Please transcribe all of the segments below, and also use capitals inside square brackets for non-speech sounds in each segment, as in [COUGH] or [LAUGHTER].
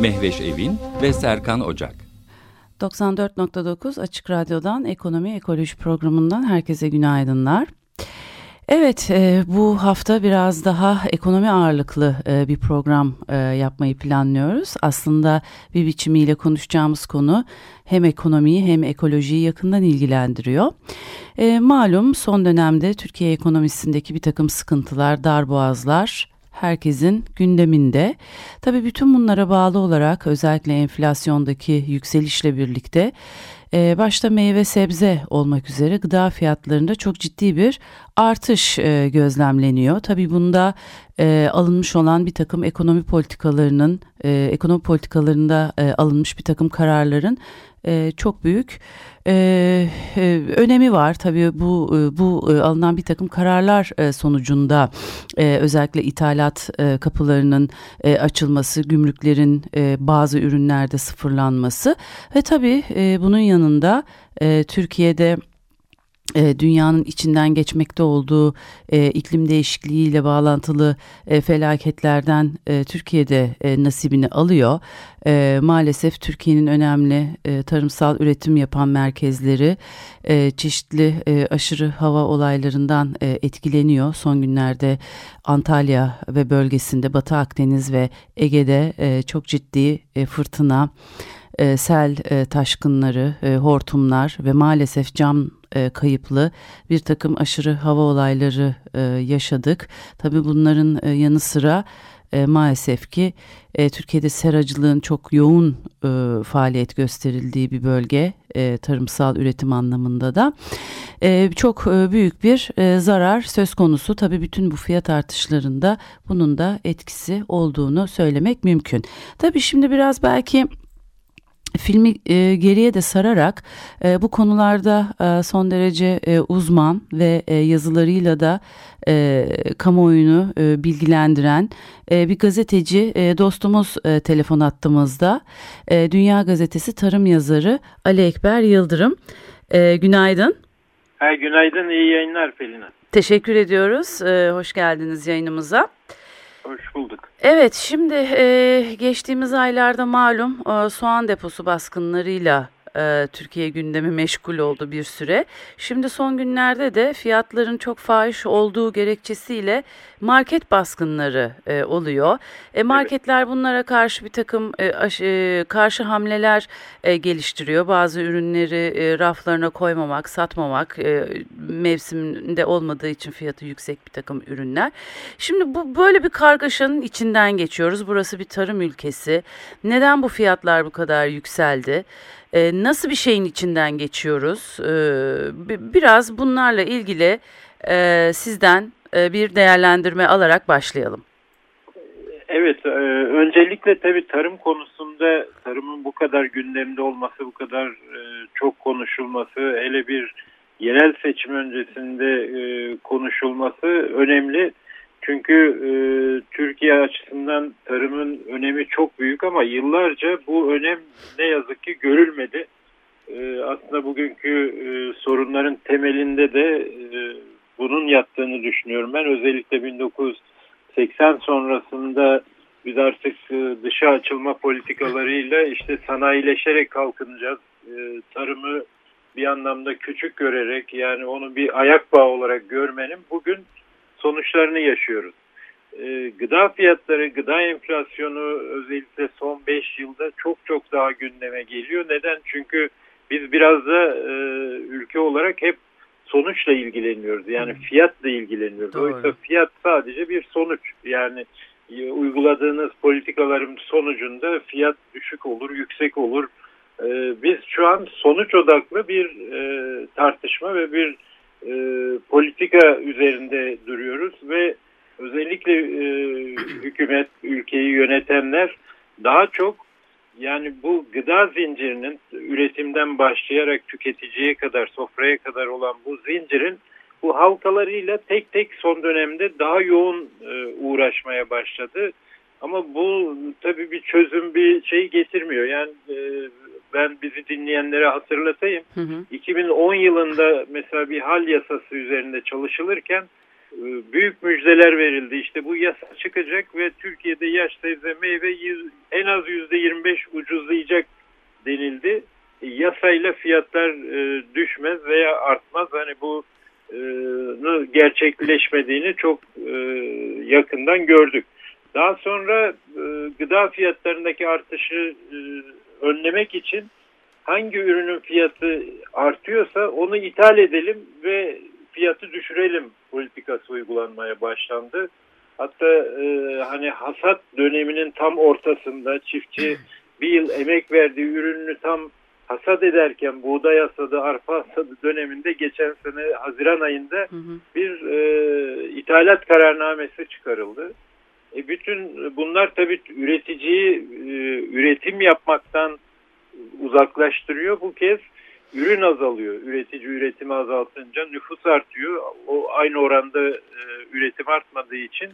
Mehveş Evin ve Serkan Ocak. 94.9 Açık Radyo'dan Ekonomi Ekoloji programından herkese günaydınlar. Evet, e, bu hafta biraz daha ekonomi ağırlıklı e, bir program e, yapmayı planlıyoruz. Aslında bir biçimiyle konuşacağımız konu hem ekonomiyi hem ekolojiyi yakından ilgilendiriyor. Malum son dönemde Türkiye ekonomisindeki bir takım sıkıntılar, darboğazlar, herkesin gündeminde. Tabii bütün bunlara bağlı olarak özellikle enflasyondaki yükselişle birlikte e, başta meyve sebze olmak üzere gıda fiyatlarında çok ciddi bir artış e, gözlemleniyor. Tabii bunda e, alınmış olan bir takım ekonomi politikalarının, e, ekonomi politikalarında alınmış bir takım kararların e, çok büyük e, e, önemi var. Tabii bu e, bu e, alınan bir takım kararlar e, sonucunda e, özellikle ithalat e, kapılarının e, açılması, gümrüklerin e, bazı ürünlerde sıfırlanması ve tabii e, bunun yanında e, Türkiye'de e, dünyanın içinden geçmekte olduğu e, iklim değişikliğiyle bağlantılı e, felaketlerden e, Türkiye'de e, nasibini alıyor. E, maalesef Türkiye'nin önemli e, tarımsal üretim yapan merkezleri e, çeşitli e, aşırı hava olaylarından e, etkileniyor. Son günlerde Antalya ve bölgesinde Batı Akdeniz ve Ege'de e, çok ciddi e, fırtına, e, sel e, taşkınları, e, hortumlar ve maalesef cam e, kayıplı bir takım aşırı hava olayları e, yaşadık. Tabii bunların e, yanı sıra maalesef ki Türkiye'de seracılığın çok yoğun faaliyet gösterildiği bir bölge tarımsal üretim anlamında da çok büyük bir zarar söz konusu. Tabii bütün bu fiyat artışlarında bunun da etkisi olduğunu söylemek mümkün. Tabii şimdi biraz belki filmi e, geriye de sararak e, bu konularda e, son derece e, uzman ve e, yazılarıyla da e, kamuoyunu e, bilgilendiren e, bir gazeteci e, dostumuz e, telefon attığımızda e, Dünya Gazetesi tarım yazarı Ali Ekber Yıldırım. E, günaydın. Ha, günaydın, iyi yayınlar Pelin Teşekkür ediyoruz. E, hoş geldiniz yayınımıza. Hoş bulduk. Evet şimdi e, geçtiğimiz aylarda malum e, soğan deposu baskınlarıyla e, Türkiye gündemi meşgul oldu bir süre. Şimdi son günlerde de fiyatların çok fahiş olduğu gerekçesiyle market baskınları e, oluyor. E, marketler bunlara karşı bir takım e, aş, e, karşı hamleler e, geliştiriyor. Bazı ürünleri e, raflarına koymamak, satmamak, e, mevsiminde olmadığı için fiyatı yüksek bir takım ürünler. Şimdi bu böyle bir kargaşanın içinden geçiyoruz. Burası bir tarım ülkesi. Neden bu fiyatlar bu kadar yükseldi? E, nasıl bir şeyin içinden geçiyoruz? E, biraz bunlarla ilgili e, sizden e, bir değerlendirme alarak başlayalım. Evet, e, öncelikle tabii tarım konusunda tarımın bu kadar gündemde olması, bu kadar çok konuşulması, hele bir yerel seçim öncesinde konuşulması önemli. Çünkü e, Türkiye açısından tarımın önemi çok büyük ama yıllarca bu önem ne yazık ki görülmedi. E, aslında bugünkü e, sorunların temelinde de e, bunun yattığını düşünüyorum ben. Özellikle 1980 sonrasında biz artık e, dışa açılma politikalarıyla işte sanayileşerek kalkınacağız. E, tarımı bir anlamda küçük görerek yani onu bir ayak bağı olarak görmenin bugün sonuçlarını yaşıyoruz. E, gıda fiyatları, gıda enflasyonu özellikle son 5 yılda çok çok daha gündeme geliyor. Neden? Çünkü biz biraz da e, ülke olarak hep sonuçla ilgileniyoruz. Yani fiyatla ilgileniyoruz. Doğru. Oysa fiyat sadece bir sonuç. Yani e, uyguladığınız politikaların sonucunda fiyat düşük olur, yüksek olur. E, biz şu an sonuç odaklı bir e, tartışma ve bir e, politika üzerinde duruyoruz ve özellikle e, hükümet, ülkeyi yönetenler daha çok yani bu gıda zincirinin üretimden başlayarak tüketiciye kadar, sofraya kadar olan bu zincirin bu halkalarıyla tek tek son dönemde daha yoğun e, uğraşmaya başladı. Ama bu tabii bir çözüm bir şey getirmiyor. Yani e, ben bizi dinleyenlere hatırlatayım. Hı hı. 2010 yılında mesela bir hal yasası üzerinde çalışılırken e, büyük müjdeler verildi. İşte bu yasa çıkacak ve Türkiye'de yaş sebze meyve en az %25 ucuzlayacak denildi. E, yasayla fiyatlar e, düşmez veya artmaz. Hani bu gerçekleşmediğini çok yakından gördük. Daha sonra gıda fiyatlarındaki artışı önlemek için hangi ürünün fiyatı artıyorsa onu ithal edelim ve fiyatı düşürelim politikası uygulanmaya başlandı. Hatta e, hani hasat döneminin tam ortasında çiftçi [LAUGHS] bir yıl emek verdiği ürününü tam hasat ederken buğday hasadı, arpa hasadı döneminde geçen sene Haziran ayında bir e, ithalat kararnamesi çıkarıldı. E bütün bunlar tabii üreticiyi e, üretim yapmaktan uzaklaştırıyor. Bu kez ürün azalıyor. Üretici üretimi azaltınca nüfus artıyor. O aynı oranda e, üretim artmadığı için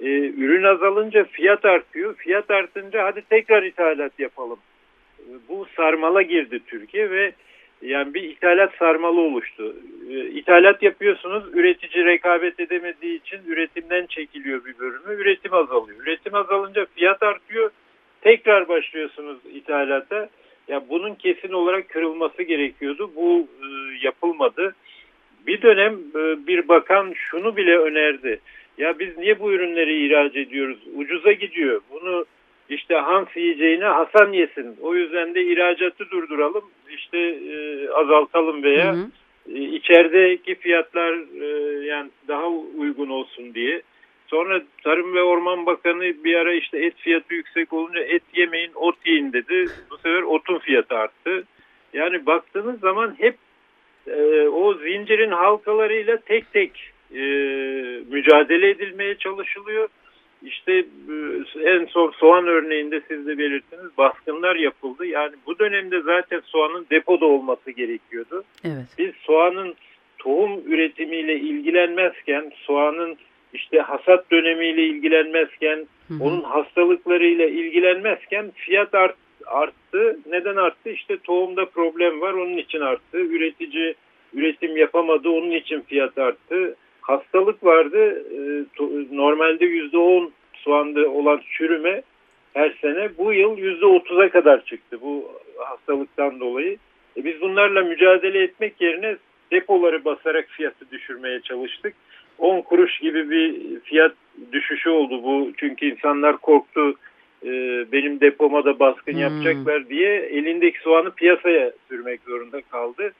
e, ürün azalınca fiyat artıyor. Fiyat artınca hadi tekrar ithalat yapalım. E, bu sarmala girdi Türkiye ve yani bir ithalat sarmalı oluştu. E, ithalat yapıyorsunuz, üretici rekabet edemediği için üretimden çekiliyor bir bölümü, üretim azalıyor. Üretim azalınca fiyat artıyor, tekrar başlıyorsunuz ithalata. Ya bunun kesin olarak kırılması gerekiyordu. Bu e, yapılmadı. Bir dönem e, bir bakan şunu bile önerdi. Ya biz niye bu ürünleri ihraç ediyoruz? Ucuza gidiyor. Bunu işte Hans yiyeceğine Hasan yesin. O yüzden de ihracatı durduralım. İşte e, azaltalım veya hı hı. E, içerideki fiyatlar e, yani daha uygun olsun diye. Sonra Tarım ve Orman Bakanı bir ara işte et fiyatı yüksek olunca et yemeyin ot yiyin dedi. Bu sefer otun fiyatı arttı. Yani baktığınız zaman hep e, o zincirin halkalarıyla tek tek e, mücadele edilmeye çalışılıyor. İşte e, en son soğan örneğinde siz de belirttiniz baskınlar yapıldı. Yani bu dönemde zaten soğanın depoda olması gerekiyordu. Evet. Biz soğanın tohum üretimiyle ilgilenmezken soğanın işte hasat dönemiyle ilgilenmezken, hı hı. onun hastalıklarıyla ilgilenmezken fiyat art, arttı. Neden arttı? İşte tohumda problem var, onun için arttı. Üretici üretim yapamadı, onun için fiyat arttı. Hastalık vardı. E, normalde %10 soğanda olan çürüme her sene bu yıl %30'a kadar çıktı bu hastalıktan dolayı. E biz bunlarla mücadele etmek yerine depoları basarak fiyatı düşürmeye çalıştık. 10 kuruş gibi bir fiyat düşüşü oldu bu. Çünkü insanlar korktu e, benim depoma da baskın hmm. yapacaklar diye elindeki soğanı piyasaya sürmek zorunda kaldı.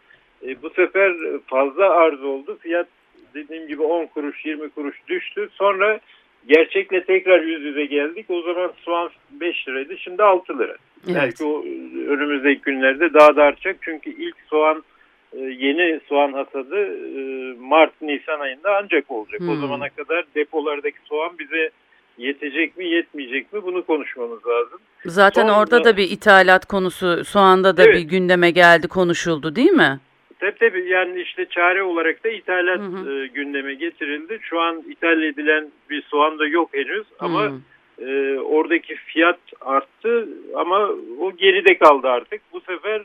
E, bu sefer fazla arz oldu. Fiyat dediğim gibi 10 kuruş 20 kuruş düştü. Sonra gerçekle tekrar yüz yüze geldik. O zaman soğan 5 liraydı şimdi 6 lira. Evet. Belki o önümüzdeki günlerde daha da artacak. Çünkü ilk soğan e, yeni soğan hasadı e, Mart-Nisan ayında ancak olacak. Hmm. O zamana kadar depolardaki soğan bize yetecek mi yetmeyecek mi bunu konuşmamız lazım. Zaten Sonunda, orada da bir ithalat konusu soğanda da evet. bir gündeme geldi konuşuldu değil mi? Tabii tabii yani işte çare olarak da ithalat hı hı. E, gündeme getirildi. Şu an ithal edilen bir soğan da yok henüz ama hı. e, oradaki fiyat arttı ama o geride kaldı artık. Bu sefer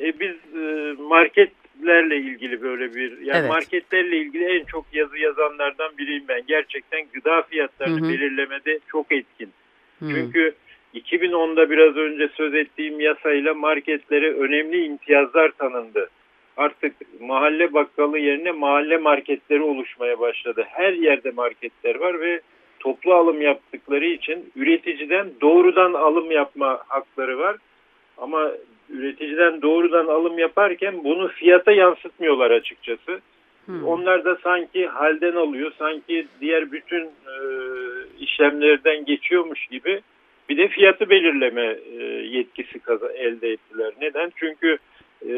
e, biz e, market marketlerle ilgili böyle bir yani evet. marketlerle ilgili en çok yazı yazanlardan biriyim ben. Gerçekten gıda fiyatlarını hı hı. belirlemede çok etkin. Hı. Çünkü 2010'da biraz önce söz ettiğim yasayla marketlere önemli imtiyazlar tanındı. Artık mahalle bakkalı yerine mahalle marketleri oluşmaya başladı. Her yerde marketler var ve toplu alım yaptıkları için üreticiden doğrudan alım yapma hakları var. Ama üreticiden doğrudan alım yaparken bunu fiyata yansıtmıyorlar açıkçası. Hmm. Onlar da sanki halden alıyor, sanki diğer bütün e, işlemlerden geçiyormuş gibi bir de fiyatı belirleme e, yetkisi elde ettiler. Neden? Çünkü e,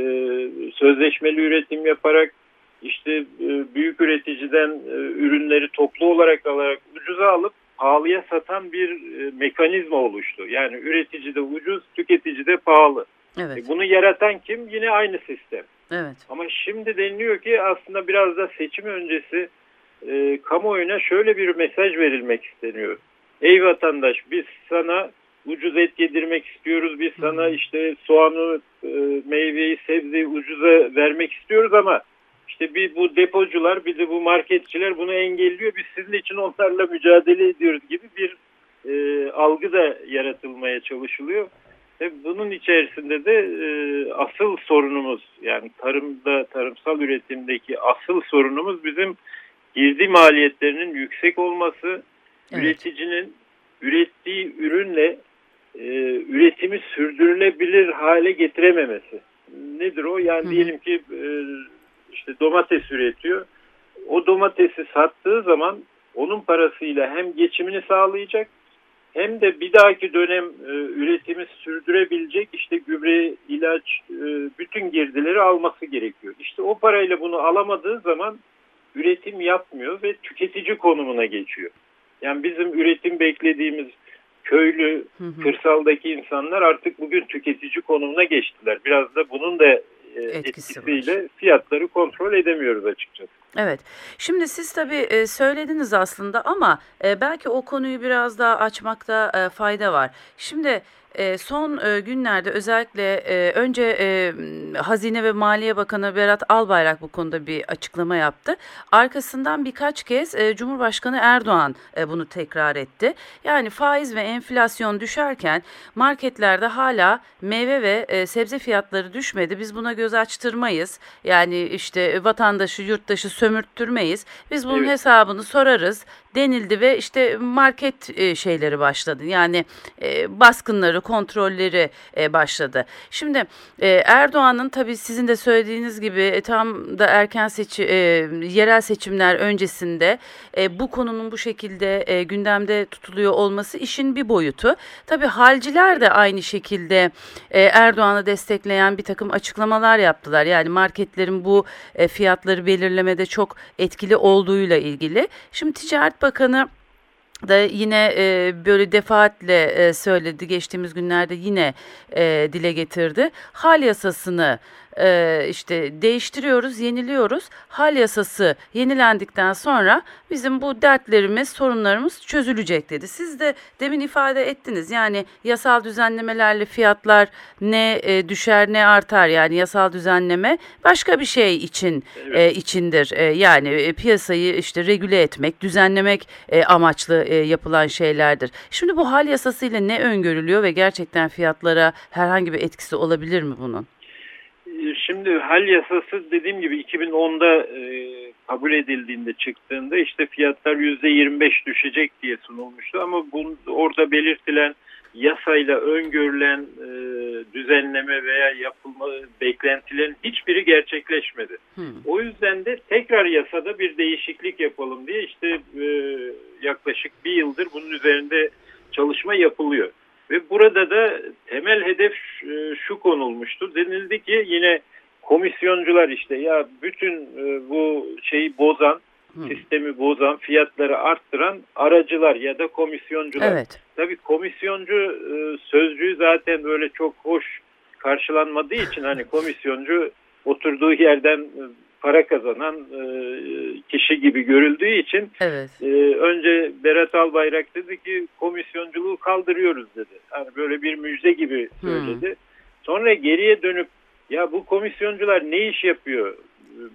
sözleşmeli üretim yaparak işte e, büyük üreticiden e, ürünleri toplu olarak alarak ucuza alıp pahalı pahalıya satan bir e, mekanizma oluştu. Yani üretici de ucuz, tüketici de pahalı. Evet. E, bunu yaratan kim? Yine aynı sistem. Evet. Ama şimdi deniliyor ki aslında biraz da seçim öncesi e, kamuoyuna şöyle bir mesaj verilmek isteniyor. Ey vatandaş biz sana ucuz et yedirmek istiyoruz. Biz sana işte soğanı, meyveyi, sebzeyi ucuza vermek istiyoruz ama işte bir bu depocular bir de bu marketçiler bunu engelliyor. Biz sizin için onlarla mücadele ediyoruz gibi bir e, algı da yaratılmaya çalışılıyor. Ve bunun içerisinde de e, asıl sorunumuz yani tarımda, tarımsal üretimdeki asıl sorunumuz bizim girdi maliyetlerinin yüksek olması, evet. üreticinin ürettiği ürünle e, üretimi sürdürülebilir hale getirememesi. Nedir o? Yani Hı. diyelim ki e, işte domates üretiyor. O domatesi sattığı zaman onun parasıyla hem geçimini sağlayacak hem de bir dahaki dönem e, üretimi sürdürebilecek işte gübre, ilaç, e, bütün girdileri alması gerekiyor. İşte o parayla bunu alamadığı zaman üretim yapmıyor ve tüketici konumuna geçiyor. Yani bizim üretim beklediğimiz köylü, hı hı. kırsaldaki insanlar artık bugün tüketici konumuna geçtiler. Biraz da bunun da e, Etkisi etkisiyle var. fiyatları kontrol edemiyoruz açıkçası. Evet. Şimdi siz tabii e, söylediniz aslında ama e, belki o konuyu biraz daha açmakta fayda var. Şimdi e, son e, günlerde özellikle e, önce e, Hazine ve Maliye Bakanı Berat Albayrak bu konuda bir açıklama yaptı. Arkasından birkaç kez e, Cumhurbaşkanı Erdoğan e, bunu tekrar etti. Yani faiz ve enflasyon düşerken marketlerde hala meyve ve e, sebze fiyatları düşmedi. Biz buna göz açtırmayız. Yani işte vatandaşı, yurttaşı sömürttürmeyiz. Biz bunun evet. hesabını sorarız denildi ve işte market e, şeyleri başladı. Yani e, baskınları, kontrolleri e, başladı. Şimdi Erdoğan'ın tabii sizin de söylediğiniz gibi tam da erken seçi, yerel seçimler öncesinde bu konunun bu şekilde gündemde tutuluyor olması işin bir boyutu. Tabii halciler de aynı şekilde Erdoğan'ı destekleyen bir takım açıklamalar yaptılar. Yani marketlerin bu fiyatları belirlemede çok etkili olduğuyla ilgili. Şimdi Ticaret Bakanı da yine e, böyle defaatle e, söyledi geçtiğimiz günlerde yine e, dile getirdi. Hal yasasını e, işte değiştiriyoruz, yeniliyoruz. Hal yasası yenilendikten sonra bizim bu dertlerimiz, sorunlarımız çözülecek dedi. Siz de demin ifade ettiniz. Yani yasal düzenlemelerle fiyatlar ne e, düşer ne artar. Yani yasal düzenleme başka bir şey için evet. e, içindir. E, yani e, piyasayı işte regüle etmek, düzenlemek e, amaçlı e, yapılan şeylerdir. Şimdi bu hal yasasıyla ne öngörülüyor ve gerçekten fiyatlara herhangi bir etkisi olabilir mi bunun? Şimdi hal yasası dediğim gibi 2010'da e, kabul edildiğinde çıktığında işte fiyatlar %25 düşecek diye sunulmuştu ama bu, orada belirtilen yasayla öngörülen e, düzenleme veya yapılma beklentilerin hiçbiri gerçekleşmedi. Hmm. O yüzden de tekrar yasada bir değişiklik yapalım diye işte e, yaklaşık bir yıldır bunun üzerinde çalışma yapılıyor. Ve burada da temel hedef e, şu konulmuştu. Denildi ki yine komisyoncular işte ya bütün e, bu şeyi bozan, sistemi bozan, fiyatları arttıran aracılar ya da komisyoncular. Evet. Tabii komisyoncu e, sözcüğü zaten böyle çok hoş karşılanmadığı için hani [LAUGHS] komisyoncu oturduğu yerden para kazanan e, kişi gibi görüldüğü için evet. e, önce Berat Albayrak dedi ki komisyonculuğu kaldırıyoruz dedi. Yani böyle bir müjde gibi söyledi. Hmm. Sonra geriye dönüp ya bu komisyoncular ne iş yapıyor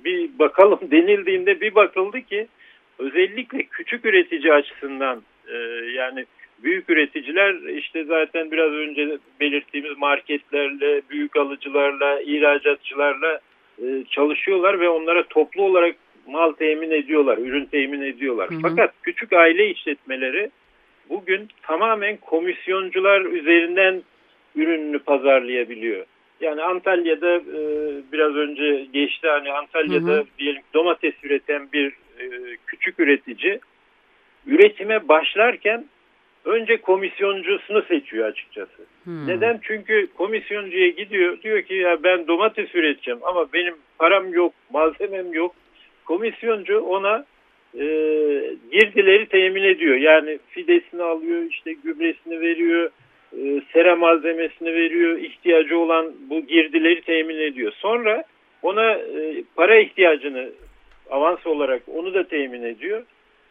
bir bakalım [LAUGHS] denildiğinde bir bakıldı ki özellikle küçük üretici açısından e, yani büyük üreticiler işte zaten biraz önce belirttiğimiz marketlerle, büyük alıcılarla, ihracatçılarla e, çalışıyorlar ve onlara toplu olarak mal temin ediyorlar, ürün temin ediyorlar. Hı hı. Fakat küçük aile işletmeleri bugün tamamen komisyoncular üzerinden ürününü pazarlayabiliyor. Yani Antalya'da e, biraz önce geçti hani Antalya'da hı hı. diyelim domates üreten bir e, küçük üretici üretime başlarken önce komisyoncusunu seçiyor açıkçası. Hmm. Neden? Çünkü komisyoncuya gidiyor diyor ki ya ben domates üreteceğim ama benim param yok, malzemem yok. Komisyoncu ona e, girdileri temin ediyor. Yani fidesini alıyor, işte gübresini veriyor, e, sera malzemesini veriyor, ihtiyacı olan bu girdileri temin ediyor. Sonra ona e, para ihtiyacını avans olarak onu da temin ediyor.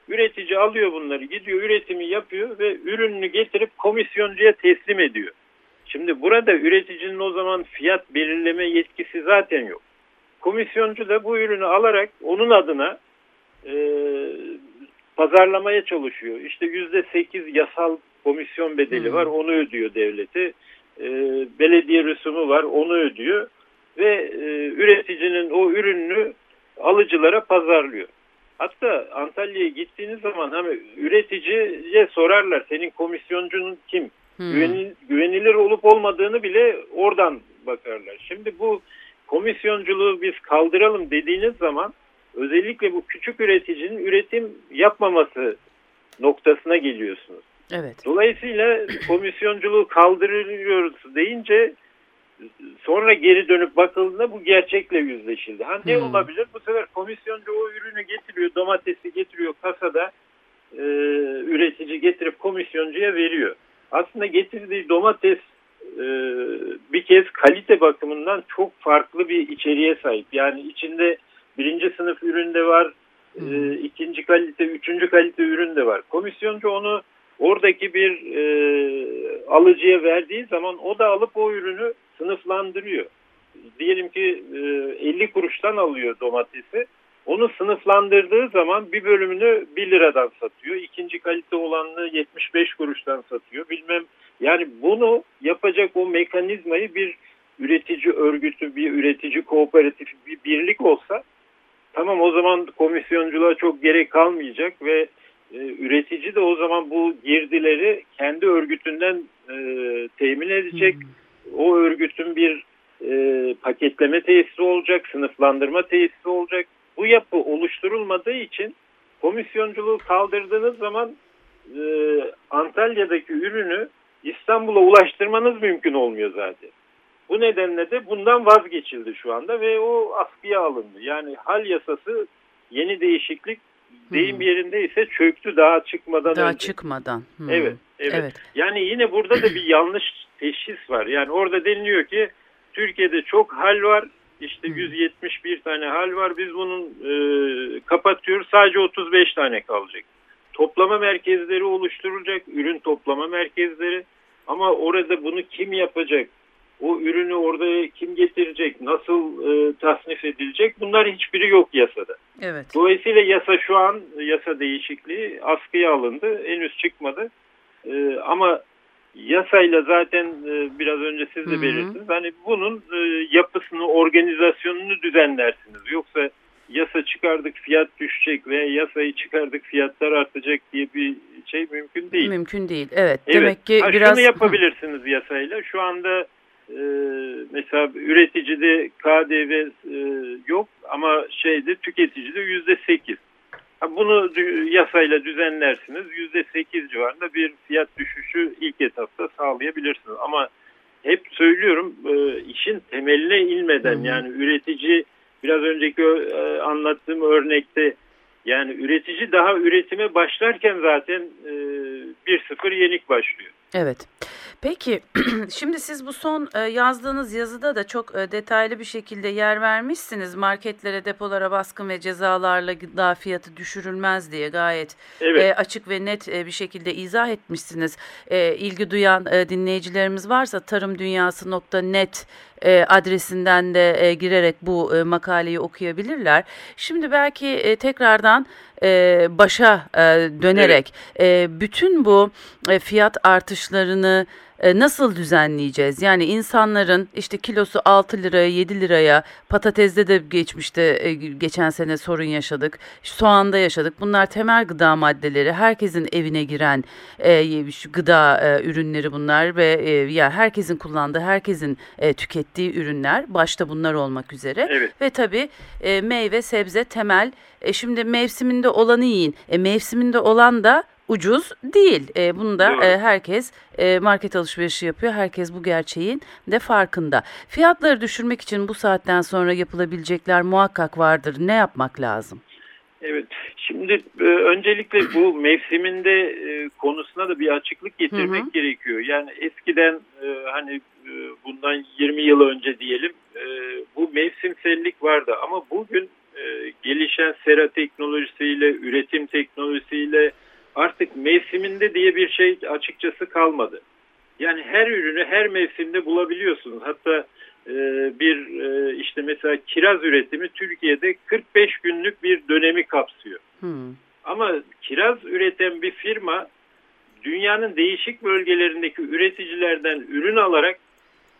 Üretici alıyor bunları, gidiyor üretimi yapıyor ve ürününü getirip komisyoncuya teslim ediyor. Şimdi burada üreticinin o zaman fiyat belirleme yetkisi zaten yok. Komisyoncu da bu ürünü alarak onun adına e, pazarlamaya çalışıyor. İşte yüzde sekiz yasal komisyon bedeli var onu ödüyor devleti. E, belediye rüsumu var onu ödüyor. Ve e, üreticinin o ürününü alıcılara pazarlıyor. Hatta Antalya'ya gittiğiniz zaman hani üreticiye sorarlar senin komisyoncunun kim? Hmm. Güvenil, güvenilir olup olmadığını bile oradan bakarlar. Şimdi bu komisyonculuğu biz kaldıralım dediğiniz zaman özellikle bu küçük üreticinin üretim yapmaması noktasına geliyorsunuz. Evet. Dolayısıyla [CLEARS THROAT] komisyonculuğu kaldırıyoruz deyince sonra geri dönüp bakıldığında bu gerçekle yüzleşildi. Ha ne hmm. olabilir? Bu sefer komisyoncu o ürünü getiriyor, domatesi getiriyor kasada e, üretici getirip komisyoncuya veriyor. Aslında getirdiği domates e, bir kez kalite bakımından çok farklı bir içeriğe sahip. Yani içinde birinci sınıf ürün de var, e, ikinci kalite, üçüncü kalite ürün de var. Komisyoncu onu oradaki bir e, alıcıya verdiği zaman o da alıp o ürünü sınıflandırıyor. Diyelim ki e, 50 kuruştan alıyor domatesi. Onu sınıflandırdığı zaman bir bölümünü 1 liradan satıyor. İkinci kalite olanını 75 kuruştan satıyor. Bilmem yani bunu yapacak o mekanizmayı bir üretici örgütü, bir üretici kooperatif, bir birlik olsa tamam o zaman komisyonculuğa çok gerek kalmayacak ve e, üretici de o zaman bu girdileri kendi örgütünden e, temin edecek. Hmm. O örgütün bir e, paketleme tesisi olacak, sınıflandırma tesisi olacak. Bu yapı oluşturulmadığı için komisyonculuğu kaldırdığınız zaman e, Antalya'daki ürünü İstanbul'a ulaştırmanız mümkün olmuyor zaten. Bu nedenle de bundan vazgeçildi şu anda ve o askıya alındı. Yani hal yasası yeni değişiklik deyim hmm. yerinde ise çöktü daha çıkmadan daha önce. çıkmadan. Hmm. Evet, evet, evet. Yani yine burada da bir [CLEARS THROAT] yanlış teşhis var. Yani orada deniliyor ki Türkiye'de çok hal var. İşte hmm. 171 tane hal var. Biz bunun e, kapatıyoruz. Sadece 35 tane kalacak. Toplama merkezleri oluşturulacak. Ürün toplama merkezleri. Ama orada bunu kim yapacak? O ürünü orada kim getirecek? Nasıl e, tasnif edilecek? Bunlar hiçbiri yok yasada. Evet. Dolayısıyla yasa şu an yasa değişikliği askıya alındı. Henüz çıkmadı. E, ama yasayla zaten e, biraz önce siz de belirttiniz. Hani bunun e, yapısını, organizasyonunu düzenlersiniz. Yoksa yasa çıkardık fiyat düşecek veya yasayı çıkardık fiyatlar artacak diye bir şey mümkün değil. Mümkün değil. Evet. evet. Demek ki ha, biraz şunu yapabilirsiniz yasayla. Şu anda e, mesela üreticide KDV e, yok ama şeyde tüketicide yüzde sekiz. Bunu yasayla düzenlersiniz. Yüzde sekiz civarında bir fiyat düşüşü ilk etapta sağlayabilirsiniz. Ama hep söylüyorum e, işin temeline inmeden hı hı. yani üretici biraz önceki e, anlattığım örnekte yani üretici daha üretime başlarken zaten e, 1-0 yenik başlıyor. Evet. Peki [CLEARS THROAT] şimdi siz bu son e, yazdığınız yazıda da çok e, detaylı bir şekilde yer vermişsiniz. Marketlere, depolara baskın ve cezalarla gıda fiyatı düşürülmez diye gayet evet. E, açık ve net bir şekilde izah etmişsiniz. İlgi duyan dinleyicilerimiz varsa tarımdunyası.net adresinden de girerek bu makaleyi okuyabilirler. Şimdi belki tekrardan başa dönerek evet. bütün bu fiyat artışlarını e, nasıl düzenleyeceğiz? Yani insanların işte kilosu 6 liraya 7 liraya patatesde de geçmişte e, geçen sene sorun yaşadık. Soğanda yaşadık. Bunlar temel gıda maddeleri. Herkesin evine giren e, gıda e, ürünleri bunlar ve e, ya herkesin kullandığı, herkesin e, tükettiği ürünler başta bunlar olmak üzere. Evet. Ve tabii e, meyve, sebze temel. E, şimdi mevsiminde olanı yiyin. E, mevsiminde olan da ucuz değil. E, bunu da e, herkes e, market alışverişi yapıyor. Herkes bu gerçeğin de farkında. Fiyatları düşürmek için bu saatten sonra yapılabilecekler muhakkak vardır. Ne yapmak lazım? Evet. Şimdi e, öncelikle bu [CLEARS THROAT] mevsiminde e, konusuna da bir açıklık getirmek hı hı. gerekiyor. Yani eskiden e, hani e, bundan 20 yıl önce diyelim e, bu mevsimsellik vardı ama bugün e, gelişen sera teknolojisiyle, üretim teknolojisiyle artık mevsiminde diye bir şey açıkçası kalmadı. Yani her ürünü her mevsimde bulabiliyorsunuz. Hatta e, bir e, işte mesela kiraz üretimi Türkiye'de 45 günlük bir dönemi kapsıyor. Hmm. Ama kiraz üreten bir firma dünyanın değişik bölgelerindeki üreticilerden ürün alarak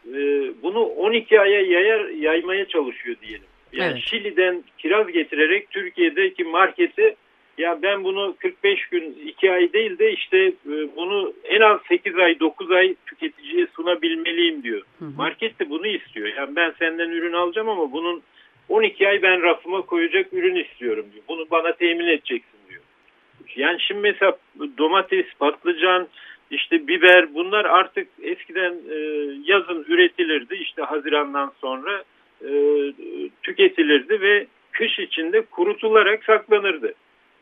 e, bunu 12 aya yayar, yaymaya çalışıyor diyelim. Yani evet. Şili'den kiraz getirerek Türkiye'deki marketi ya ben bunu 45 gün 2 ay değil de işte e, bunu en az 8 ay 9 ay tüketiciye sunabilmeliyim diyor. Hı hı. Market de bunu istiyor. Yani ben senden ürün alacağım ama bunun 12 ay ben rafıma koyacak ürün istiyorum diyor. Bunu bana temin edeceksin diyor. Yani şimdi mesela domates, patlıcan, işte biber bunlar artık eskiden e, yazın üretilirdi. İşte Haziran'dan sonra e, tüketilirdi ve kış içinde kurutularak saklanırdı.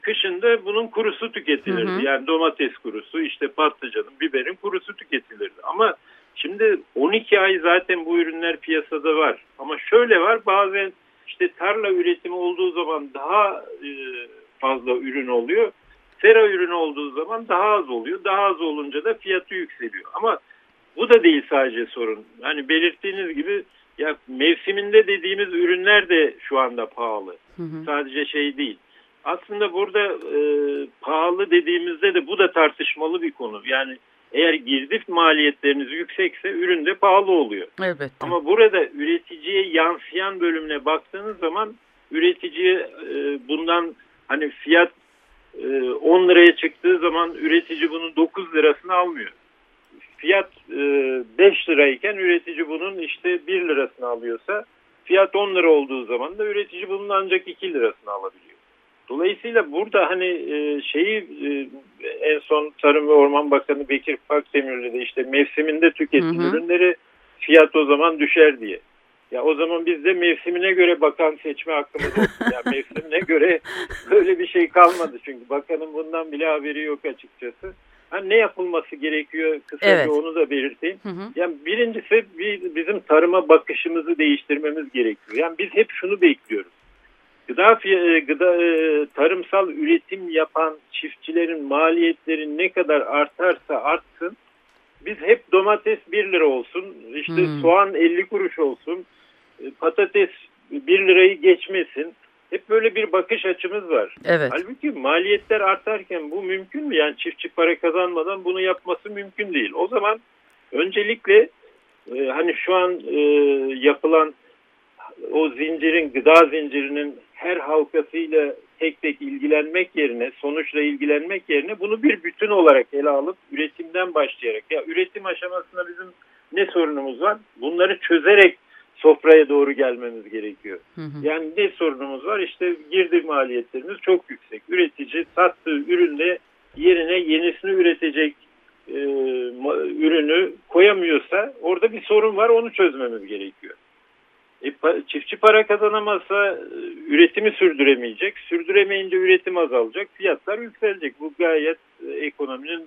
Kışında bunun kurusu tüketilirdi. Hı hı. Yani domates kurusu, işte patlıcanın, biberin kurusu tüketilirdi. Ama şimdi 12 ay zaten bu ürünler piyasada var. Ama şöyle var bazen işte tarla üretimi olduğu zaman daha e, fazla ürün oluyor. Sera ürünü olduğu zaman daha az oluyor. Daha az olunca da fiyatı yükseliyor. Ama bu da değil sadece sorun. Hani belirttiğiniz gibi ya mevsiminde dediğimiz ürünler de şu anda pahalı. Hı hı. Sadece şey değil. Aslında burada e, pahalı dediğimizde de bu da tartışmalı bir konu. Yani eğer girdi maliyetleriniz yüksekse ürün de pahalı oluyor. Elbette. Ama burada üreticiye yansıyan bölümüne baktığınız zaman üreticiye e, bundan hani fiyat e, 10 liraya çıktığı zaman üretici bunun 9 lirasını almıyor. Fiyat e, 5 lirayken üretici bunun işte 1 lirasını alıyorsa fiyat 10 lira olduğu zaman da üretici bunun ancak 2 lirasını alabiliyor. Dolayısıyla burada hani e, şeyi e, en son Tarım ve Orman Bakanı Bekir Pakdemirli de işte mevsiminde tüketim hı hı. ürünleri fiyat o zaman düşer diye. Ya o zaman biz de mevsimine göre bakan seçme hakkımız olsun. ya [LAUGHS] mevsimine göre böyle bir şey kalmadı çünkü bakanın bundan bile haberi yok açıkçası. Hani ne yapılması gerekiyor kısaca evet. onu da belirteyim. Hı hı. Yani birincisi bizim tarıma bakışımızı değiştirmemiz gerekiyor. Yani biz hep şunu bekliyoruz. Gıda, e, gıda e, tarımsal üretim yapan çiftçilerin maliyetleri ne kadar artarsa artsın biz hep domates 1 lira olsun, işte hmm. soğan 50 kuruş olsun, e, patates 1 lirayı geçmesin. Hep böyle bir bakış açımız var. Evet. Halbuki maliyetler artarken bu mümkün mü? Yani çiftçi para kazanmadan bunu yapması mümkün değil. O zaman öncelikle hani şu an yapılan o zincirin, gıda zincirinin her halkasıyla tek tek ilgilenmek yerine, sonuçla ilgilenmek yerine bunu bir bütün olarak ele alıp üretimden başlayarak. Ya üretim aşamasında bizim ne sorunumuz var? Bunları çözerek sofraya doğru gelmemiz gerekiyor. Hı hı. Yani ne sorunumuz var? İşte girdi maliyetlerimiz çok yüksek. Üretici sattığı ürünle yerine yenisini üretecek e, ürünü koyamıyorsa orada bir sorun var onu çözmemiz gerekiyor. E, çiftçi para kazanamazsa e, üretimi sürdüremeyecek. Sürdüremeyince üretim azalacak. Fiyatlar yükselecek. Bu gayet e, ekonominin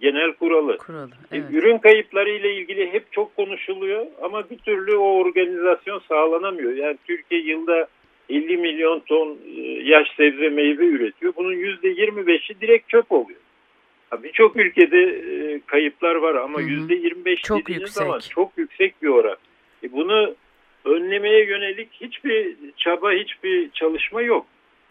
genel kuralı. kuralı evet. e, ürün kayıpları ile ilgili hep çok konuşuluyor ama bir türlü o organizasyon sağlanamıyor. Yani Türkiye yılda 50 milyon ton e, yaş sebze meyve üretiyor. Bunun %25'i direkt çöp oluyor. Birçok ülkede e, kayıplar var ama %25 çok dediğiniz yüksek. zaman çok yüksek bir oran. E bunu önlemeye yönelik hiçbir çaba, hiçbir çalışma yok.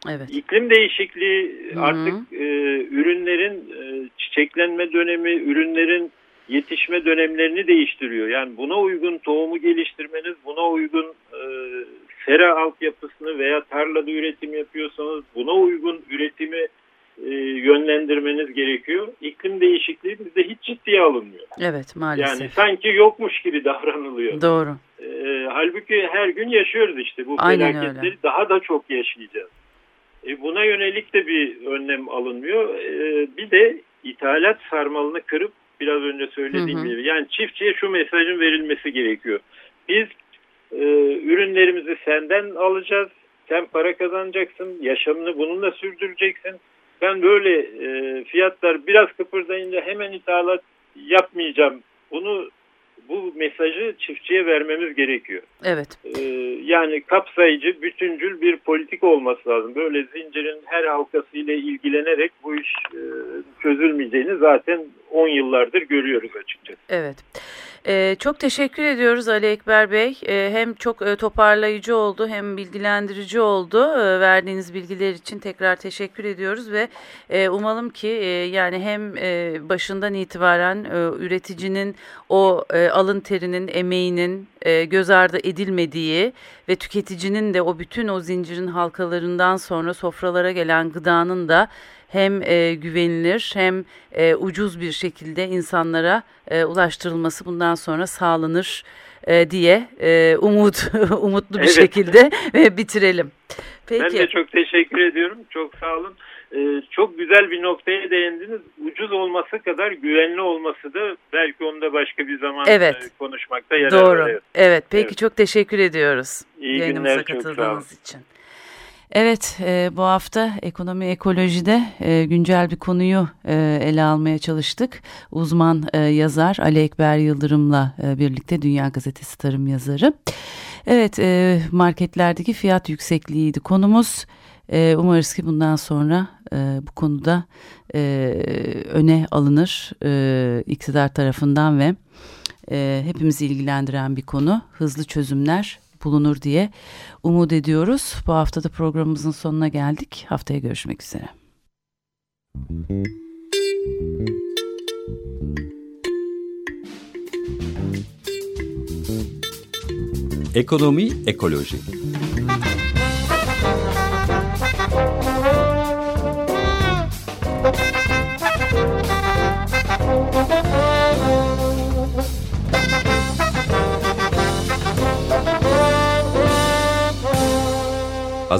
Evet. İklim değişikliği Hı-hı. artık e, ürünlerin e, çiçeklenme dönemi, ürünlerin yetişme dönemlerini değiştiriyor. Yani buna uygun tohumu geliştirmeniz, buna uygun e, sera altyapısını veya tarlada üretim yapıyorsanız buna uygun üretimi e, yönlendirmeniz gerekiyor. İklim değişikliği bizde hiç ciddiye alınmıyor. Evet maalesef. Yani sanki yokmuş gibi [LAUGHS] davranılıyor. Doğru. E, halbuki her gün yaşıyoruz işte bu Aynen felaketleri öyle. daha da çok yaşayacağız. E, buna yönelik de bir önlem alınmıyor. E, bir de ithalat sarmalını kırıp biraz önce söylediğim hı hı. gibi yani çiftçiye şu mesajın verilmesi gerekiyor. Biz e, ürünlerimizi senden alacağız Sen para kazanacaksın, yaşamını bununla sürdüreceksin. Ben böyle e, fiyatlar biraz kıpırdayınca hemen ithalat yapmayacağım. Bunu bu mesajı çiftçiye vermemiz gerekiyor. Evet. Ee, yani kapsayıcı, bütüncül bir politik olması lazım. Böyle zincirin her halkasıyla ilgilenerek bu iş e, çözülmeyeceğini zaten 10 yıllardır görüyoruz açıkçası. Evet. Ee, çok teşekkür ediyoruz Ali Ekber Bey. Ee, hem çok e, toparlayıcı oldu hem bilgilendirici oldu. Ee, verdiğiniz bilgiler için tekrar teşekkür ediyoruz ve e, umalım ki e, yani hem e, başından itibaren e, üreticinin o e, alın terinin, emeğinin e, göz ardı edilmediği ve tüketicinin de o bütün o zincirin halkalarından sonra sofralara gelen gıdanın da hem e, güvenilir hem e, ucuz bir şekilde insanlara e, ulaştırılması bundan sonra sağlanır e, diye e, umut [LAUGHS] umutlu bir Evet. şekilde [LAUGHS] e, bitirelim. Peki. Ben de çok teşekkür ediyorum. Çok sağ olun. Ee, çok güzel bir noktaya değindiniz. Ucuz olması kadar güvenli olması da belki onu da başka bir zaman Evet. e, konuşmakta yarar Doğru. var. Evet. Evet. Peki Evet. çok teşekkür ediyoruz. İyi Yayınımıza günler. Katıldığınız için. Evet, e, bu hafta ekonomi ekolojide e, güncel bir konuyu e, ele almaya çalıştık. Uzman e, yazar Ali Ekber Yıldırım'la e, birlikte Dünya Gazetesi Tarım yazarı. Evet, e, marketlerdeki fiyat yüksekliğiydi konumuz. E, umarız ki bundan sonra e, bu konuda e, öne alınır e, iktidar tarafından ve e, hepimizi ilgilendiren bir konu. Hızlı çözümler bulunur diye umut ediyoruz. Bu haftada programımızın sonuna geldik. Haftaya görüşmek üzere. Ekonomi ekoloji.